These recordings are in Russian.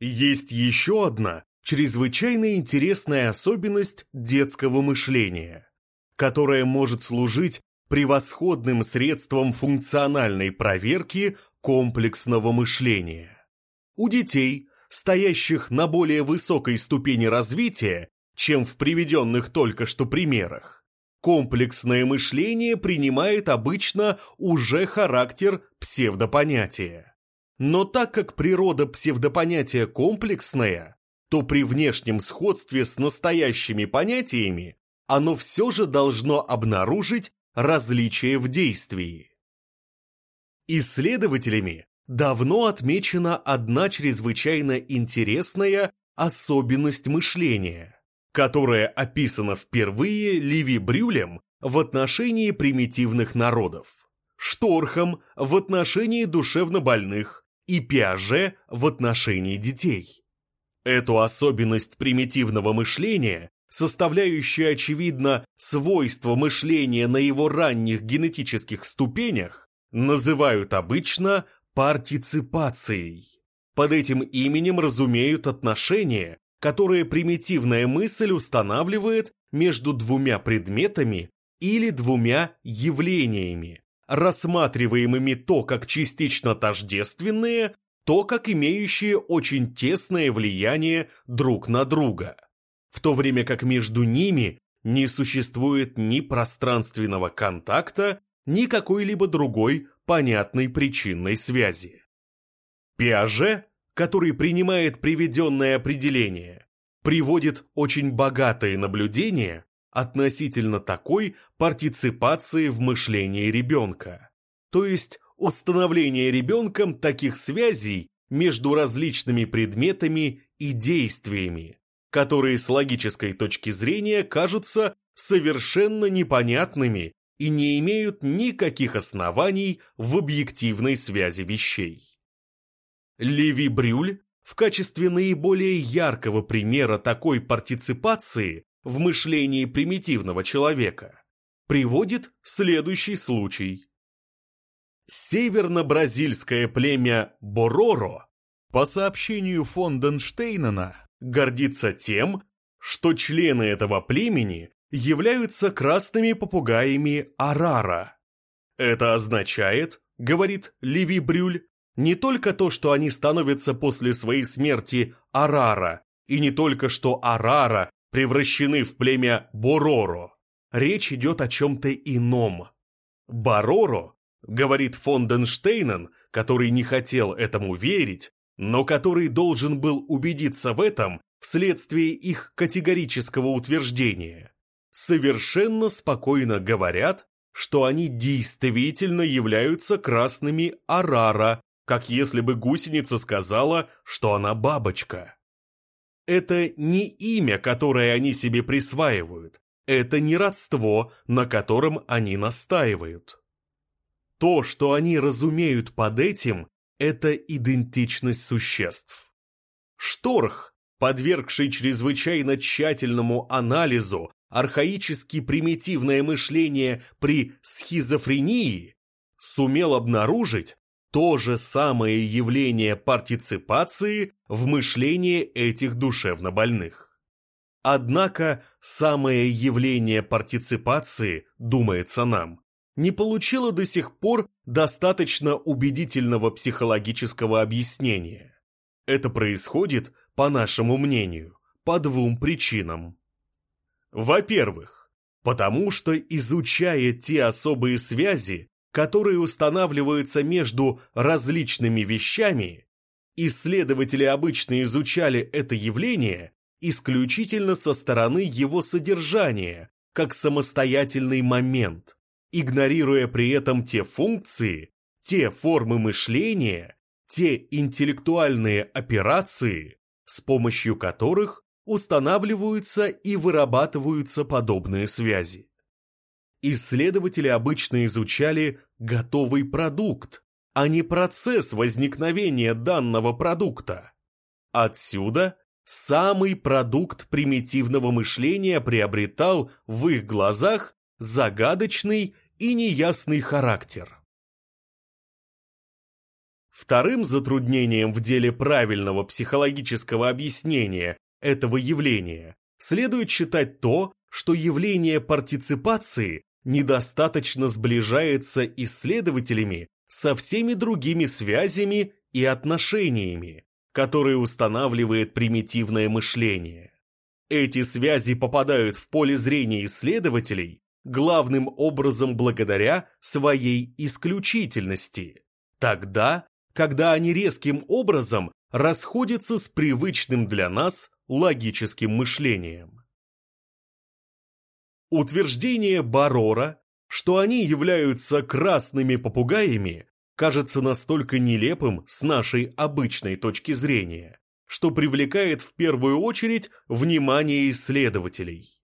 Есть еще одна чрезвычайно интересная особенность детского мышления, которая может служить превосходным средством функциональной проверки комплексного мышления. У детей, стоящих на более высокой ступени развития, чем в приведенных только что примерах, комплексное мышление принимает обычно уже характер псевдопонятия. Но так как природа псевдопонятия комплексная, то при внешнем сходстве с настоящими понятиями оно все же должно обнаружить различия в действии. Исследователями давно отмечена одна чрезвычайно интересная особенность мышления, которая описана впервые Леви Брюлем в отношении примитивных народов, Шторхом в отношении душевнобольных и Пиаже в отношении детей. Эту особенность примитивного мышления, составляющую, очевидно, свойство мышления на его ранних генетических ступенях, называют обычно партиципацией. Под этим именем разумеют отношения, которые примитивная мысль устанавливает между двумя предметами или двумя явлениями, рассматриваемыми то как частично тождественные, то как имеющие очень тесное влияние друг на друга, в то время как между ними не существует ни пространственного контакта, ни какой-либо другой понятной причинной связи. Пиаже, который принимает приведенное определение, приводит очень богатые наблюдения относительно такой партиципации в мышлении ребенка, то есть установление ребенком таких связей между различными предметами и действиями, которые с логической точки зрения кажутся совершенно непонятными и не имеют никаких оснований в объективной связи вещей. Леви Брюль в качестве наиболее яркого примера такой партиципации в мышлении примитивного человека приводит следующий случай. Северно-бразильское племя Бороро, по сообщению фон Денштейнена, гордится тем, что члены этого племени являются красными попугаями Арара. Это означает, говорит Леви Брюль, не только то, что они становятся после своей смерти Арара, и не только что Арара превращены в племя Бороро. Речь идет о чем-то ином. Бороро говорит Фонденштейнен, который не хотел этому верить, но который должен был убедиться в этом вследствие их категорического утверждения. Совершенно спокойно говорят, что они действительно являются красными арара, как если бы гусеница сказала, что она бабочка. Это не имя, которое они себе присваивают, это не родство, на котором они настаивают. То, что они разумеют под этим, это идентичность существ. Шторх, подвергший чрезвычайно тщательному анализу архаически примитивное мышление при схизофрении, сумел обнаружить то же самое явление партиципации в мышлении этих душевнобольных. Однако самое явление партиципации, думается нам, не получила до сих пор достаточно убедительного психологического объяснения. Это происходит, по нашему мнению, по двум причинам. Во-первых, потому что изучая те особые связи, которые устанавливаются между различными вещами, исследователи обычно изучали это явление исключительно со стороны его содержания, как самостоятельный момент, игнорируя при этом те функции, те формы мышления, те интеллектуальные операции, с помощью которых устанавливаются и вырабатываются подобные связи. Исследователи обычно изучали готовый продукт, а не процесс возникновения данного продукта. Отсюда самый продукт примитивного мышления приобретал в их глазах загадочный и неясный характер. Вторым затруднением в деле правильного психологического объяснения этого явления следует считать то, что явление партиципации недостаточно сближается исследователями со всеми другими связями и отношениями, которые устанавливает примитивное мышление. Эти связи попадают в поле зрения исследователей главным образом благодаря своей исключительности, тогда, когда они резким образом расходятся с привычным для нас логическим мышлением. Утверждение Барора, что они являются красными попугаями, кажется настолько нелепым с нашей обычной точки зрения, что привлекает в первую очередь внимание исследователей.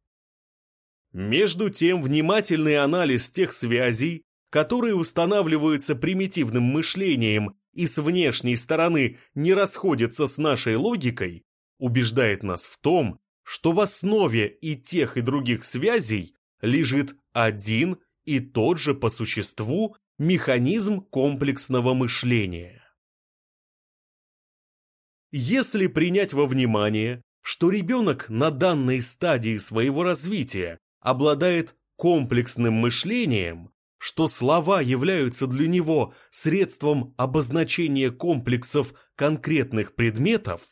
Между тем, внимательный анализ тех связей, которые устанавливаются примитивным мышлением и с внешней стороны не расходятся с нашей логикой, убеждает нас в том, что в основе и тех, и других связей лежит один и тот же по существу механизм комплексного мышления. Если принять во внимание, что ребенок на данной стадии своего развития обладает комплексным мышлением, что слова являются для него средством обозначения комплексов конкретных предметов,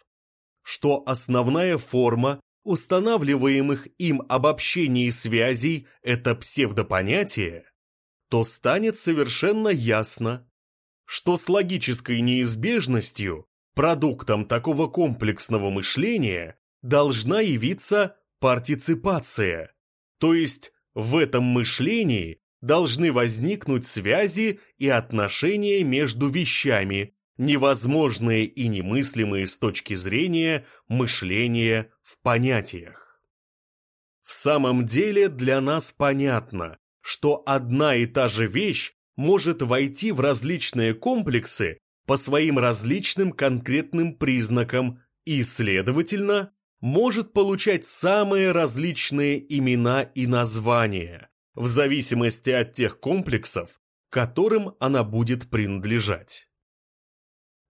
что основная форма устанавливаемых им обобщений связей – это псевдопонятие, то станет совершенно ясно, что с логической неизбежностью продуктом такого комплексного мышления должна явиться партиципация, то есть в этом мышлении должны возникнуть связи и отношения между вещами, невозможные и немыслимые с точки зрения мышления в понятиях. В самом деле для нас понятно, что одна и та же вещь может войти в различные комплексы по своим различным конкретным признакам и, следовательно, может получать самые различные имена и названия, в зависимости от тех комплексов, которым она будет принадлежать.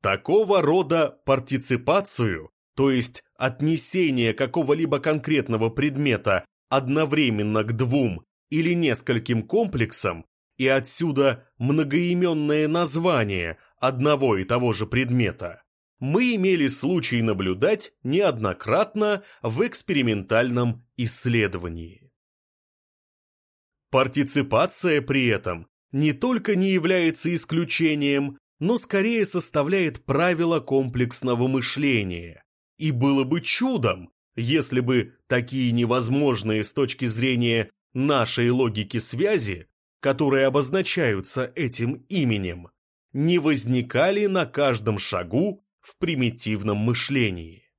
Такого рода партиципацию, то есть отнесение какого-либо конкретного предмета одновременно к двум или нескольким комплексам, и отсюда многоименное название одного и того же предмета, мы имели случай наблюдать неоднократно в экспериментальном исследовании. Партиципация при этом не только не является исключением, но скорее составляет правило комплексного мышления. И было бы чудом, если бы такие невозможные с точки зрения нашей логики связи, которые обозначаются этим именем, не возникали на каждом шагу в примитивном мышлении.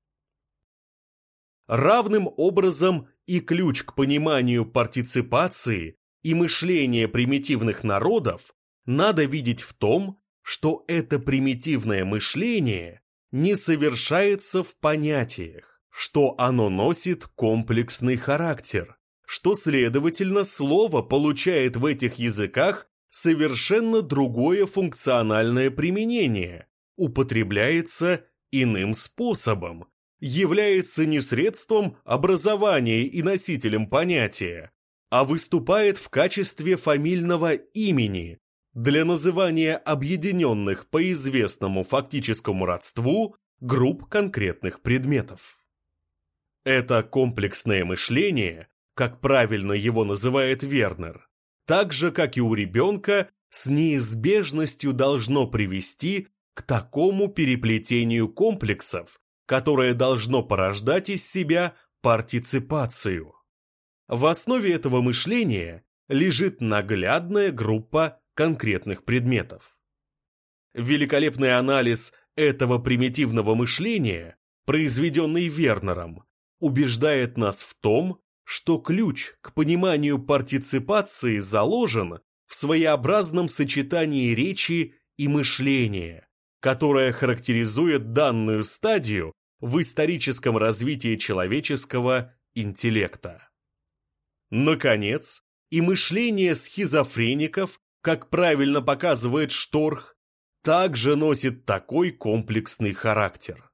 Равным образом и ключ к пониманию партиципации и мышления примитивных народов надо видеть в том, что это примитивное мышление не совершается в понятиях, что оно носит комплексный характер, что, следовательно, слово получает в этих языках совершенно другое функциональное применение, употребляется иным способом, является не средством образования и носителем понятия, а выступает в качестве фамильного имени для называния объединенных по известному фактическому родству групп конкретных предметов. Это комплексное мышление, как правильно его называет Вернер, так же, как и у ребенка, с неизбежностью должно привести к такому переплетению комплексов, которое должно порождать из себя партиципацию. В основе этого мышления лежит наглядная группа конкретных предметов. Великолепный анализ этого примитивного мышления, произведенный Вернером, убеждает нас в том, что ключ к пониманию партиципации заложен в своеобразном сочетании речи и мышления, которое характеризует данную стадию в историческом развитии человеческого интеллекта. Наконец, и мышление схизофреников, как правильно показывает Шторх, также носит такой комплексный характер.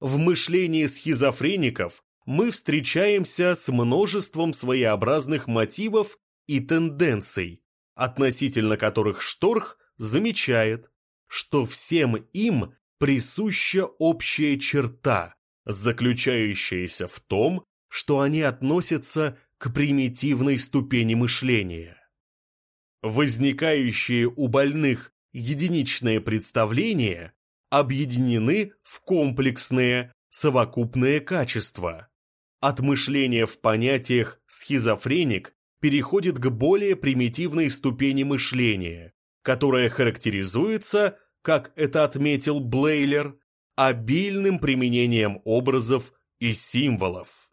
В мышлении схизофреников мы встречаемся с множеством своеобразных мотивов и тенденций, относительно которых Шторх замечает, что всем им присуща общая черта, заключающаяся в том, что они относятся к примитивной ступени мышления. Возникающие у больных единичные представления объединены в комплексные совокупные качества. От мышления в понятиях «схизофреник» переходит к более примитивной ступени мышления, которая характеризуется, как это отметил Блейлер, обильным применением образов и символов.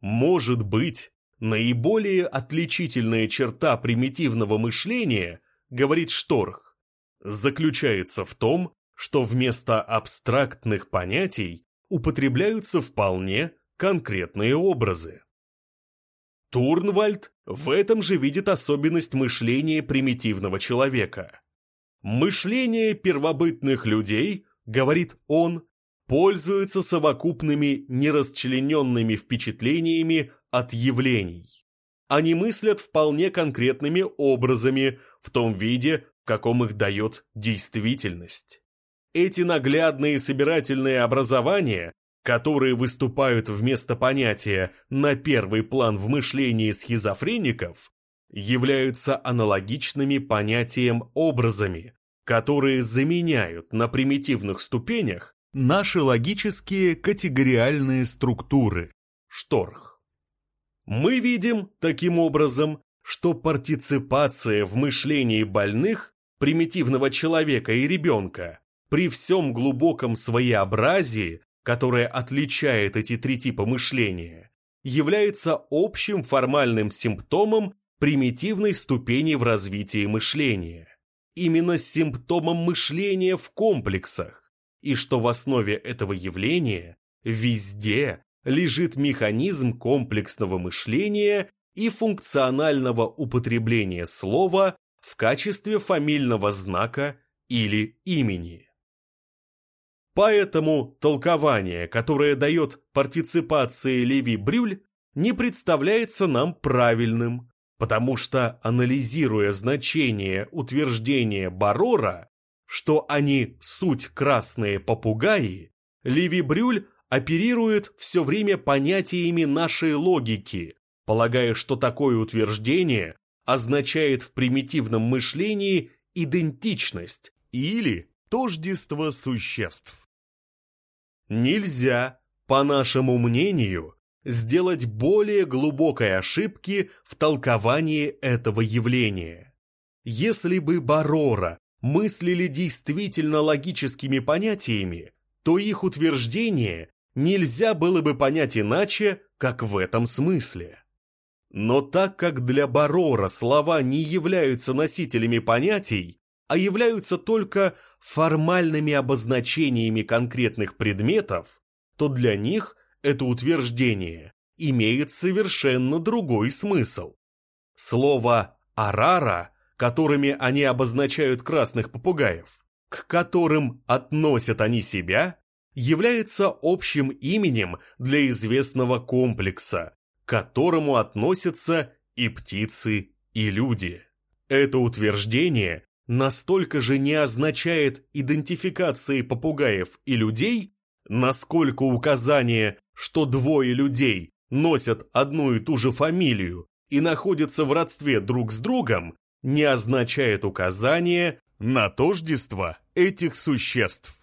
Может быть, наиболее отличительная черта примитивного мышления, говорит Шторх, заключается в том, что вместо абстрактных понятий употребляются вполне конкретные образы. Турнвальд в этом же видит особенность мышления примитивного человека. Мышление первобытных людей, говорит он, пользуется совокупными нерасчлененными впечатлениями от явлений. Они мыслят вполне конкретными образами в том виде, в каком их дает действительность. Эти наглядные собирательные образования которые выступают вместо понятия на первый план в мышлении схизофреников, являются аналогичными понятием-образами, которые заменяют на примитивных ступенях наши логические категориальные структуры. Шторх. Мы видим, таким образом, что партиципация в мышлении больных, примитивного человека и ребенка, при всем глубоком своеобразии которое отличает эти три типа мышления, является общим формальным симптомом примитивной ступени в развитии мышления. Именно симптомом мышления в комплексах, и что в основе этого явления везде лежит механизм комплексного мышления и функционального употребления слова в качестве фамильного знака или имени. Поэтому толкование, которое дает партиципация Леви-Брюль, не представляется нам правильным, потому что, анализируя значение утверждения Барора, что они суть красные попугаи, Леви-Брюль оперирует все время понятиями нашей логики, полагая, что такое утверждение означает в примитивном мышлении идентичность или тождество существ. Нельзя, по нашему мнению, сделать более глубокой ошибки в толковании этого явления. Если бы Барора мыслили действительно логическими понятиями, то их утверждение нельзя было бы понять иначе, как в этом смысле. Но так как для Барора слова не являются носителями понятий, а являются только формальными обозначениями конкретных предметов, то для них это утверждение имеет совершенно другой смысл. Слово «арара», которыми они обозначают красных попугаев, к которым относят они себя, является общим именем для известного комплекса, к которому относятся и птицы, и люди. Это утверждение настолько же не означает идентификации попугаев и людей, насколько указание, что двое людей носят одну и ту же фамилию и находятся в родстве друг с другом, не означает указание на тождество этих существ.